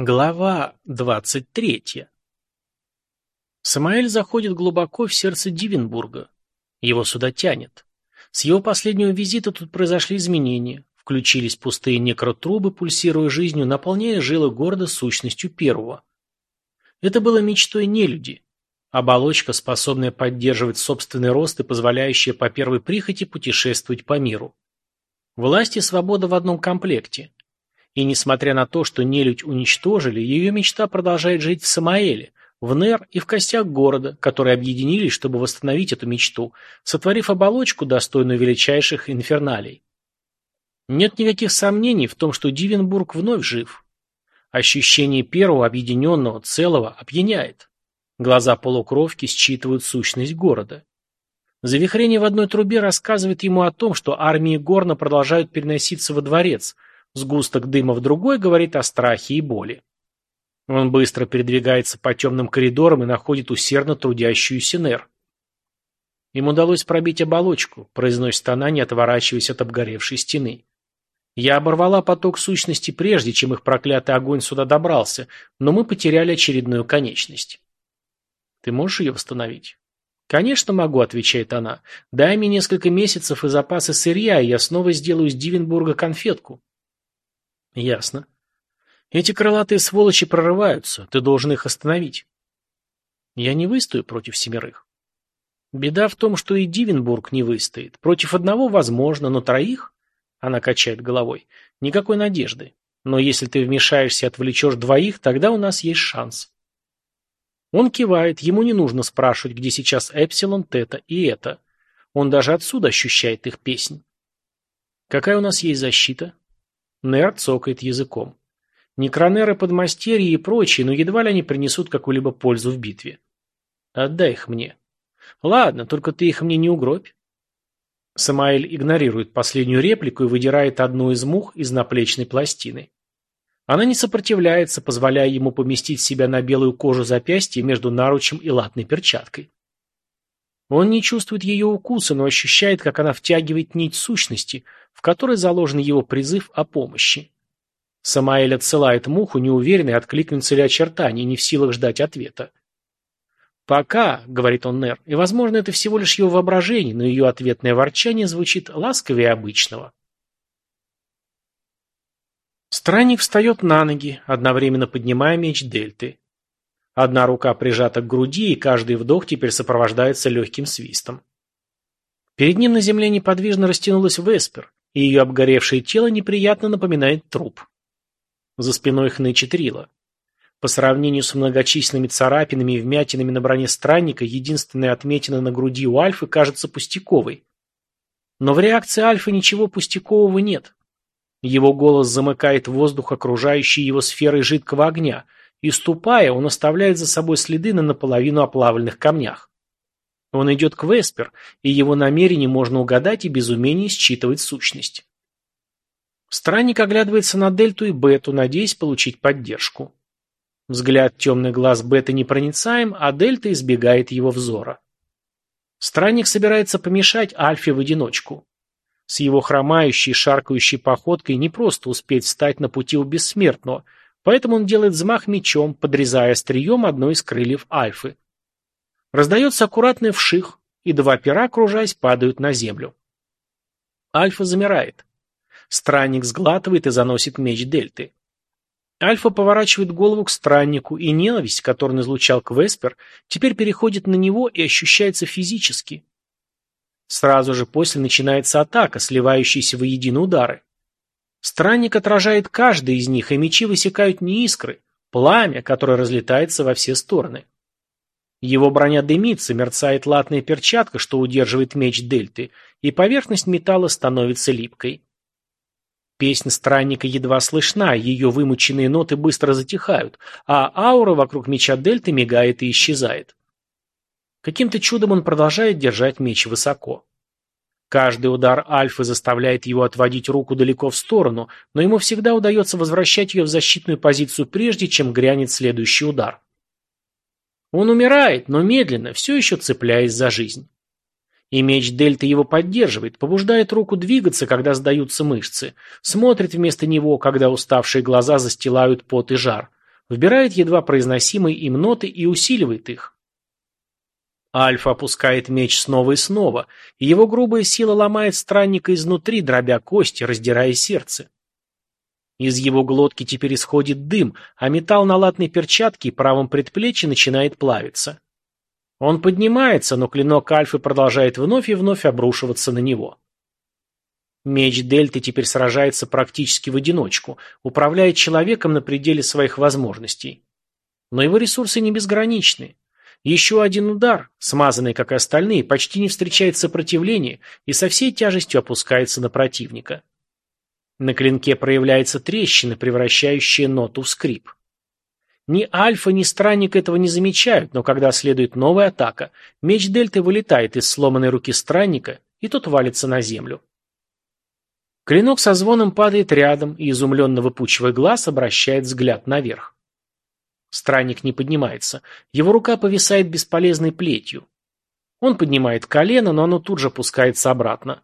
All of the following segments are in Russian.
Глава двадцать третья. Самаэль заходит глубоко в сердце Дивенбурга. Его сюда тянет. С его последнего визита тут произошли изменения. Включились пустые некротрубы, пульсируя жизнью, наполняя жилы города сущностью первого. Это было мечтой нелюди. Оболочка, способная поддерживать собственный рост и позволяющая по первой прихоти путешествовать по миру. Власть и свобода в одном комплекте. И несмотря на то, что нелюдь уничтожили, ее мечта продолжает жить в Самаэле, в Нер и в костях города, которые объединились, чтобы восстановить эту мечту, сотворив оболочку, достойную величайших инферналей. Нет никаких сомнений в том, что Дивенбург вновь жив. Ощущение первого объединенного целого опьяняет. Глаза полукровки считывают сущность города. Завихрение в одной трубе рассказывает ему о том, что армии Горна продолжают переноситься во дворец – Сгусток дыма в другой говорит о страхе и боли. Он быстро передвигается по темным коридорам и находит усердно трудящуюся Нер. Им удалось пробить оболочку, произносит она, не отворачиваясь от обгоревшей стены. Я оборвала поток сущности прежде, чем их проклятый огонь сюда добрался, но мы потеряли очередную конечность. Ты можешь ее восстановить? Конечно могу, отвечает она. Дай мне несколько месяцев и запасы сырья, и я снова сделаю из Дивенбурга конфетку. Ясно. Эти крылатые сволочи прорываются, ты должен их остановить. Я не выстою против семерых. Беда в том, что и Дивенбург не выстоит. Против одного возможно, но троих, она качает головой, никакой надежды. Но если ты вмешаешься и отвлечешь двоих, тогда у нас есть шанс. Он кивает, ему не нужно спрашивать, где сейчас Эпсилон, Тета и это. Он даже отсюда ощущает их песнь. Какая у нас есть защита? Нер цокает языком. Некронеры подмастерья и прочие, но едва ли они принесут какую-либо пользу в битве. Отдай их мне. Ладно, только ты их мне не угробь. Самаэль игнорирует последнюю реплику и выдирает одну из мух из наплечной пластины. Она не сопротивляется, позволяя ему поместить себя на белую кожу запястья между наручем и латной перчаткой. Он не чувствует ее укуса, но ощущает, как она втягивает нить сущности, в которой заложен его призыв о помощи. Самаэль отсылает муху, неуверенный, откликнется ли очертание, не в силах ждать ответа. «Пока», — говорит он Нер, — и, возможно, это всего лишь его воображение, но ее ответное ворчание звучит ласковее обычного. Странник встает на ноги, одновременно поднимая меч Дельты. Одна рука прижата к груди, и каждый вдох теперь сопровождается легким свистом. Перед ним на земле неподвижно растянулась Веспер, и ее обгоревшее тело неприятно напоминает труп. За спиной хнычет Рила. По сравнению с многочисленными царапинами и вмятинами на броне странника, единственная отметина на груди у Альфы кажется пустяковой. Но в реакции Альфы ничего пустякового нет. Его голос замыкает воздух, окружающий его сферой жидкого огня – и ступая, он оставляет за собой следы на наполовину оплавленных камнях. Он идет к Веспер, и его намерение можно угадать и без умения считывать сущность. Странник оглядывается на Дельту и Бету, надеясь получить поддержку. Взгляд темных глаз Беты непроницаем, а Дельта избегает его взора. Странник собирается помешать Альфе в одиночку. С его хромающей, шаркающей походкой не просто успеть встать на пути у бессмертного – Поэтому он делает взмах мечом, подрезая острием одно из крыльев Альфы. Раздается аккуратный вших, и два пера, кружась, падают на землю. Альфа замирает. Странник сглатывает и заносит меч Дельты. Альфа поворачивает голову к страннику, и ненависть, которую излучал к теперь переходит на него и ощущается физически. Сразу же после начинается атака, сливающаяся воедино удары. Странник отражает каждый из них, и мечи высекают не искры, пламя, которое разлетается во все стороны. Его броня дымится, мерцает латная перчатка, что удерживает меч дельты, и поверхность металла становится липкой. Песня странника едва слышна, ее вымученные ноты быстро затихают, а аура вокруг меча дельты мигает и исчезает. Каким-то чудом он продолжает держать меч высоко. Каждый удар Альфы заставляет его отводить руку далеко в сторону, но ему всегда удается возвращать ее в защитную позицию прежде, чем грянет следующий удар. Он умирает, но медленно, все еще цепляясь за жизнь. И меч Дельты его поддерживает, побуждает руку двигаться, когда сдаются мышцы, смотрит вместо него, когда уставшие глаза застилают пот и жар. вбирает едва произносимые им ноты и усиливает их. Альфа опускает меч снова и снова, и его грубая сила ломает странника изнутри, дробя кости, раздирая сердце. Из его глотки теперь исходит дым, а металл на латной перчатке и правом предплечье начинает плавиться. Он поднимается, но клинок Альфы продолжает вновь и вновь обрушиваться на него. Меч Дельты теперь сражается практически в одиночку, управляет человеком на пределе своих возможностей. Но его ресурсы не безграничны. Еще один удар, смазанный, как и остальные, почти не встречает сопротивления и со всей тяжестью опускается на противника. На клинке проявляется трещина, превращающая ноту в скрип. Ни Альфа, ни Странник этого не замечают, но когда следует новая атака, меч Дельты вылетает из сломанной руки Странника, и тот валится на землю. Клинок со звоном падает рядом и, изумленно выпучивая глаз, обращает взгляд наверх. Странник не поднимается. Его рука повисает бесполезной плетью. Он поднимает колено, но оно тут же опускается обратно.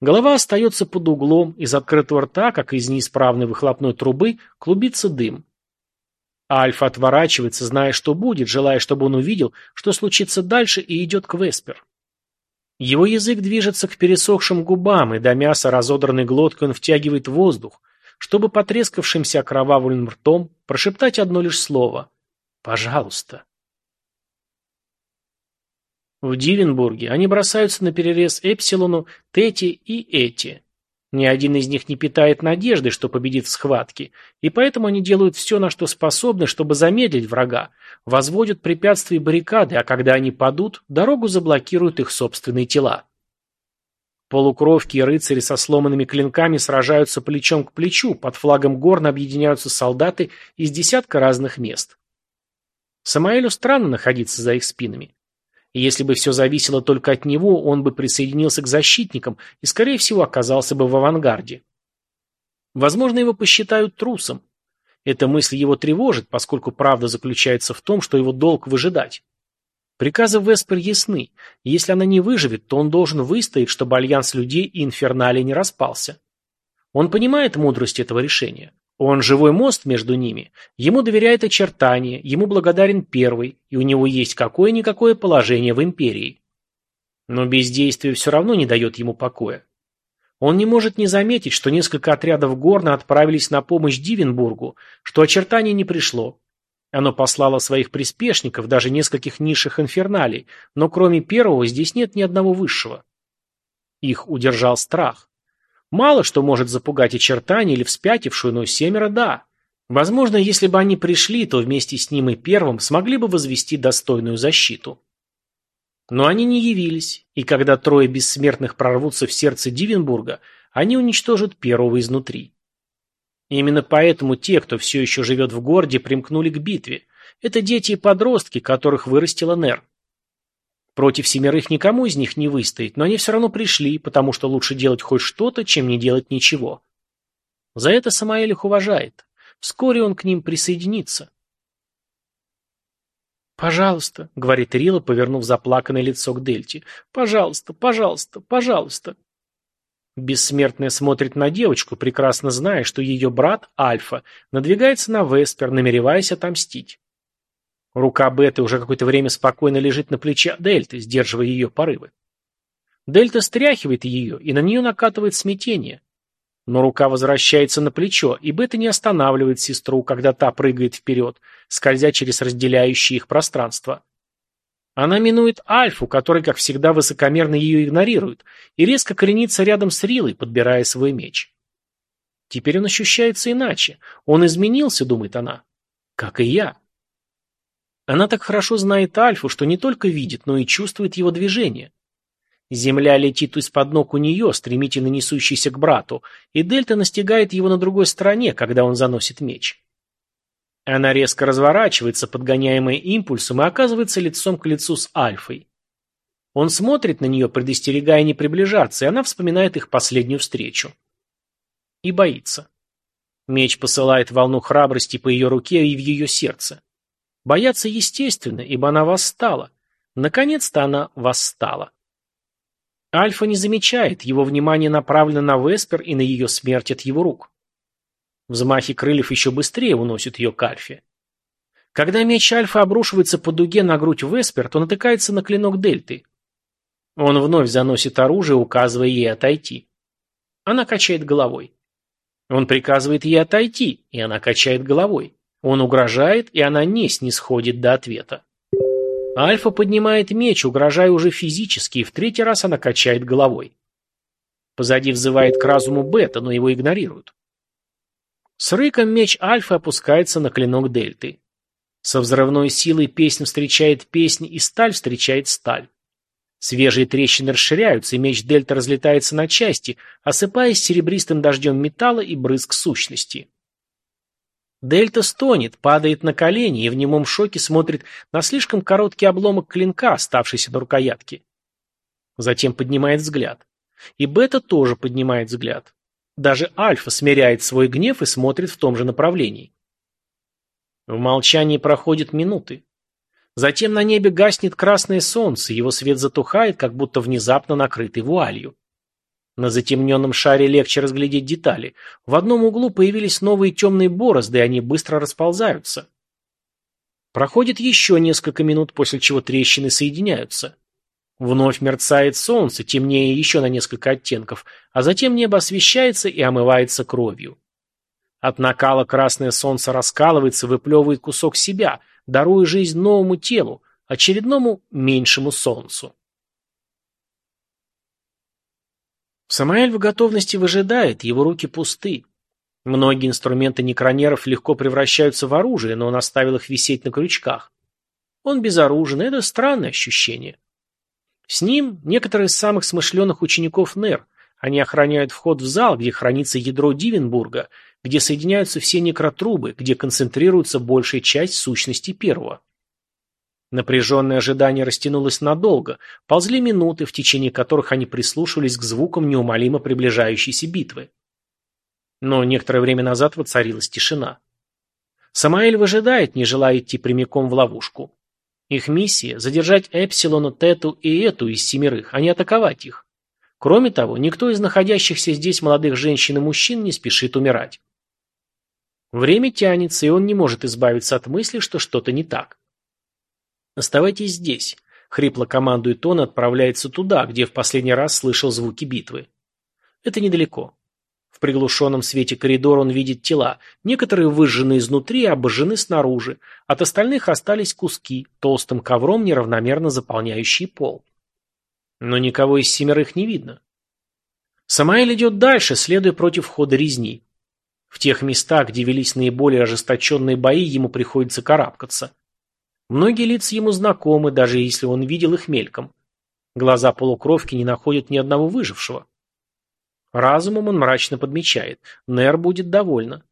Голова остается под углом, из открытого рта, как из неисправной выхлопной трубы, клубится дым. Альфа отворачивается, зная, что будет, желая, чтобы он увидел, что случится дальше, и идет к Веспер. Его язык движется к пересохшим губам, и до мяса разодранной глоткой он втягивает воздух, чтобы потрескавшимся окровавленным ртом прошептать одно лишь слово «Пожалуйста». В Дивенбурге они бросаются на перерез Эпсилону, Тети и Эти. Ни один из них не питает надежды, что победит в схватке, и поэтому они делают все, на что способны, чтобы замедлить врага, возводят препятствия и баррикады, а когда они падут, дорогу заблокируют их собственные тела. Полукровки и рыцари со сломанными клинками сражаются плечом к плечу, под флагом горна объединяются солдаты из десятка разных мест. Самаэлю странно находиться за их спинами. Если бы все зависело только от него, он бы присоединился к защитникам и, скорее всего, оказался бы в авангарде. Возможно, его посчитают трусом. Эта мысль его тревожит, поскольку правда заключается в том, что его долг выжидать. Приказы Веспер ясны. Если она не выживет, то он должен выстоять, чтобы альянс людей и инферналей не распался. Он понимает мудрость этого решения. Он живой мост между ними. Ему доверяет очертания, ему благодарен первый, и у него есть какое-никакое положение в империи. Но бездействие все равно не дает ему покоя. Он не может не заметить, что несколько отрядов Горна отправились на помощь Дивенбургу, что очертание не пришло. Оно послало своих приспешников, даже нескольких низших инферналей, но кроме первого здесь нет ни одного высшего. Их удержал страх. Мало что может запугать очертания или вспятившую, но семеро – да. Возможно, если бы они пришли, то вместе с ним и первым смогли бы возвести достойную защиту. Но они не явились, и когда трое бессмертных прорвутся в сердце Дивенбурга, они уничтожат первого изнутри. Именно поэтому те, кто все еще живет в городе, примкнули к битве. Это дети и подростки, которых вырастила Нер. Против семерых никому из них не выстоять, но они все равно пришли, потому что лучше делать хоть что-то, чем не делать ничего. За это Самаэль их уважает. Вскоре он к ним присоединится. «Пожалуйста», — говорит Рила, повернув заплаканное лицо к Дельте. «Пожалуйста, пожалуйста, пожалуйста». Бессмертная смотрит на девочку, прекрасно зная, что ее брат, Альфа, надвигается на Веспер, намереваясь отомстить. Рука Беты уже какое-то время спокойно лежит на плече Дельты, сдерживая ее порывы. Дельта стряхивает ее, и на нее накатывает смятение. Но рука возвращается на плечо, и Бета не останавливает сестру, когда та прыгает вперед, скользя через разделяющее их пространство. Она минует Альфу, который, как всегда, высокомерно ее игнорирует, и резко коренится рядом с Рилой, подбирая свой меч. Теперь он ощущается иначе. Он изменился, думает она. Как и я. Она так хорошо знает Альфу, что не только видит, но и чувствует его движение. Земля летит из-под ног у нее, стремительно несущейся к брату, и Дельта настигает его на другой стороне, когда он заносит меч. Она резко разворачивается, подгоняемая импульсом, и оказывается лицом к лицу с Альфой. Он смотрит на нее, предостерегая не приближаться, и она вспоминает их последнюю встречу. И боится. Меч посылает волну храбрости по ее руке и в ее сердце. Бояться естественно, ибо она восстала. Наконец-то она восстала. Альфа не замечает, его внимание направлено на Веспер и на ее смерть от его рук. Взмахи крыльев еще быстрее уносят ее к Альфе. Когда меч Альфа обрушивается по дуге на грудь Веспер, то натыкается на клинок Дельты. Он вновь заносит оружие, указывая ей отойти. Она качает головой. Он приказывает ей отойти, и она качает головой. Он угрожает, и она не снисходит до ответа. Альфа поднимает меч, угрожая уже физически, и в третий раз она качает головой. Позади взывает к разуму Бета, но его игнорируют. С рыком меч Альфа опускается на клинок Дельты. Со взрывной силой песнь встречает песнь, и сталь встречает сталь. Свежие трещины расширяются, и меч Дельта разлетается на части, осыпаясь серебристым дождем металла и брызг сущности. Дельта стонет, падает на колени и в немом шоке смотрит на слишком короткий обломок клинка, оставшийся на рукоятке. Затем поднимает взгляд. И Бета тоже поднимает взгляд. Даже Альфа смиряет свой гнев и смотрит в том же направлении. В молчании проходят минуты. Затем на небе гаснет красное солнце, его свет затухает, как будто внезапно накрытый вуалью. На затемненном шаре легче разглядеть детали. В одном углу появились новые темные борозды, и они быстро расползаются. Проходит еще несколько минут, после чего трещины соединяются. Вновь мерцает солнце, темнее еще на несколько оттенков, а затем небо освещается и омывается кровью. От накала красное солнце раскалывается, выплевывает кусок себя, даруя жизнь новому телу, очередному меньшему солнцу. Самаэль в готовности выжидает, его руки пусты. Многие инструменты некронеров легко превращаются в оружие, но он оставил их висеть на крючках. Он безоружен, это странное ощущение. С ним некоторые из самых смышленых учеников НЕР. Они охраняют вход в зал, где хранится ядро Дивенбурга, где соединяются все некротрубы, где концентрируется большая часть сущности первого. Напряженное ожидание растянулось надолго, ползли минуты, в течение которых они прислушивались к звукам неумолимо приближающейся битвы. Но некоторое время назад воцарилась тишина. Самаэль выжидает, не желая идти прямиком в ловушку. Их миссия – задержать Эпсилону, Тету и Эту из семерых, а не атаковать их. Кроме того, никто из находящихся здесь молодых женщин и мужчин не спешит умирать. Время тянется, и он не может избавиться от мысли, что что-то не так. «Оставайтесь здесь», — хрипло командует он отправляется туда, где в последний раз слышал звуки битвы. Это недалеко. В приглушенном свете коридора он видит тела, некоторые выжжены изнутри и обожжены снаружи, от остальных остались куски, толстым ковром неравномерно заполняющие пол. Но никого из семерых не видно. Самаэль идет дальше, следуя против хода резни. В тех местах, где велись наиболее ожесточенные бои, ему приходится карабкаться. Многие лица ему знакомы, даже если он видел их мельком. Глаза полукровки не находят ни одного выжившего. Разумом он мрачно подмечает. Нер будет довольна.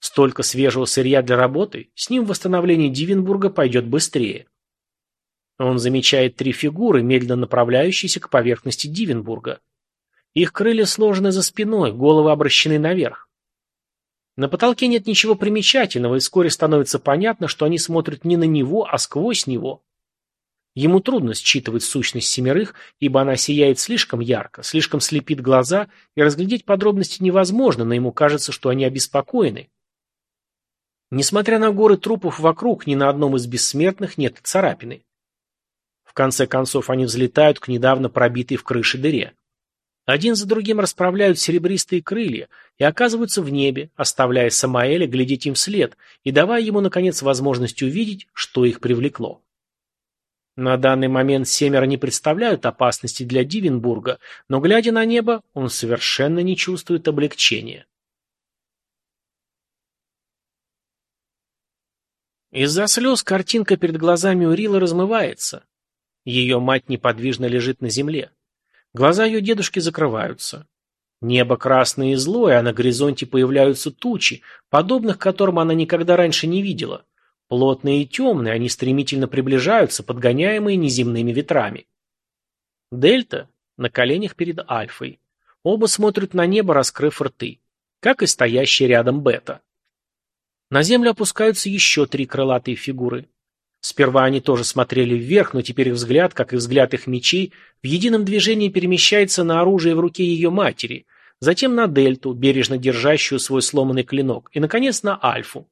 Столько свежего сырья для работы, с ним восстановление Дивенбурга пойдет быстрее. Он замечает три фигуры, медленно направляющиеся к поверхности Дивенбурга. Их крылья сложены за спиной, головы обращены наверх. На потолке нет ничего примечательного, и вскоре становится понятно, что они смотрят не на него, а сквозь него. Ему трудно считывать сущность семерых, ибо она сияет слишком ярко, слишком слепит глаза, и разглядеть подробности невозможно, но ему кажется, что они обеспокоены. Несмотря на горы трупов вокруг, ни на одном из бессмертных нет царапины. В конце концов они взлетают к недавно пробитой в крыше дыре. Один за другим расправляют серебристые крылья и оказываются в небе, оставляя Самаэля глядеть им вслед и давая ему, наконец, возможность увидеть, что их привлекло. На данный момент семеро не представляют опасности для Дивенбурга, но, глядя на небо, он совершенно не чувствует облегчения. Из-за слез картинка перед глазами Урила размывается. Ее мать неподвижно лежит на земле. Глаза ее дедушки закрываются. Небо красное и злое, а на горизонте появляются тучи, подобных которым она никогда раньше не видела. Плотные и темные, они стремительно приближаются, подгоняемые неземными ветрами. Дельта на коленях перед Альфой. Оба смотрят на небо, раскрыв рты, как и стоящий рядом Бета. На землю опускаются еще три крылатые фигуры. Сперва они тоже смотрели вверх, но теперь их взгляд, как и взгляд их мечей, в едином движении перемещается на оружие в руке ее матери, затем на Дельту, бережно держащую свой сломанный клинок, и, наконец, на Альфу.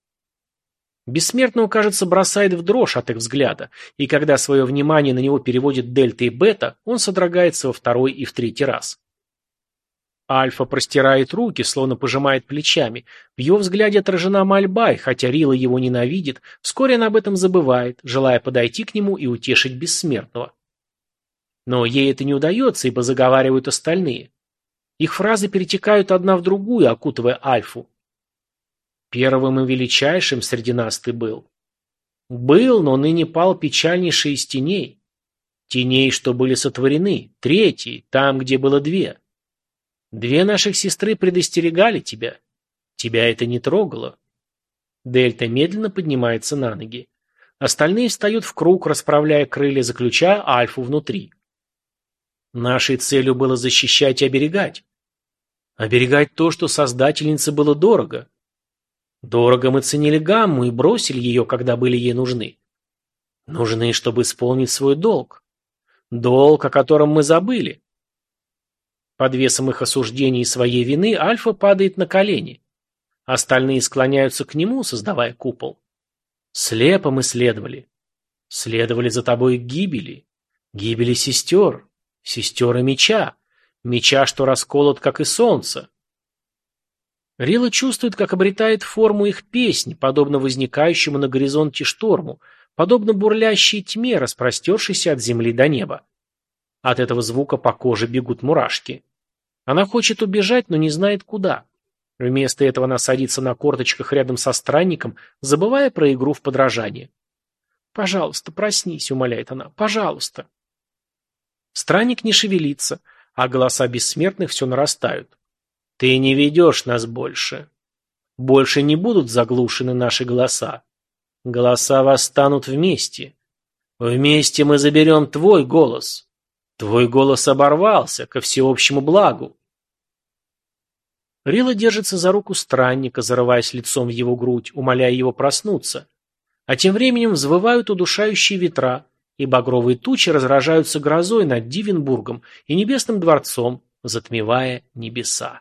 Бессмертного, кажется, бросает в дрожь от их взгляда, и когда свое внимание на него переводит Дельта и Бета, он содрогается во второй и в третий раз. Альфа простирает руки, словно пожимает плечами. В его взгляде отражена мольба, и хотя Рила его ненавидит, вскоре она об этом забывает, желая подойти к нему и утешить бессмертного. Но ей это не удается, ибо заговаривают остальные. Их фразы перетекают одна в другую, окутывая Альфу. Первым и величайшим среди нас ты был. Был, но ныне пал печальнейший из теней. Теней, что были сотворены, третий, там, где было две. Две наших сестры предостерегали тебя. Тебя это не трогало. Дельта медленно поднимается на ноги. Остальные встают в круг, расправляя крылья, заключая Альфу внутри. Нашей целью было защищать и оберегать. Оберегать то, что создательнице было дорого. Дорого мы ценили гамму и бросили ее, когда были ей нужны. Нужны, чтобы исполнить свой долг. Долг, о котором мы забыли. Под весом их осуждений и своей вины Альфа падает на колени. Остальные склоняются к нему, создавая купол. Слепо мы следовали. Следовали за тобой гибели. Гибели сестер. Сестер меча. Меча, что расколот, как и солнце. Рила чувствует, как обретает форму их песни, подобно возникающему на горизонте шторму, подобно бурлящей тьме, распростершейся от земли до неба. От этого звука по коже бегут мурашки. Она хочет убежать, но не знает куда. Вместо этого она садится на корточках рядом со странником, забывая про игру в подражание. «Пожалуйста, проснись», — умоляет она, — «пожалуйста». Странник не шевелится, а голоса бессмертных все нарастают. Ты не ведешь нас больше. Больше не будут заглушены наши голоса. Голоса восстанут вместе. Вместе мы заберем твой голос. Твой голос оборвался ко всеобщему благу. Рила держится за руку странника, зарываясь лицом в его грудь, умоляя его проснуться. А тем временем взвывают удушающие ветра, и багровые тучи разражаются грозой над Дивенбургом и Небесным дворцом, затмевая небеса.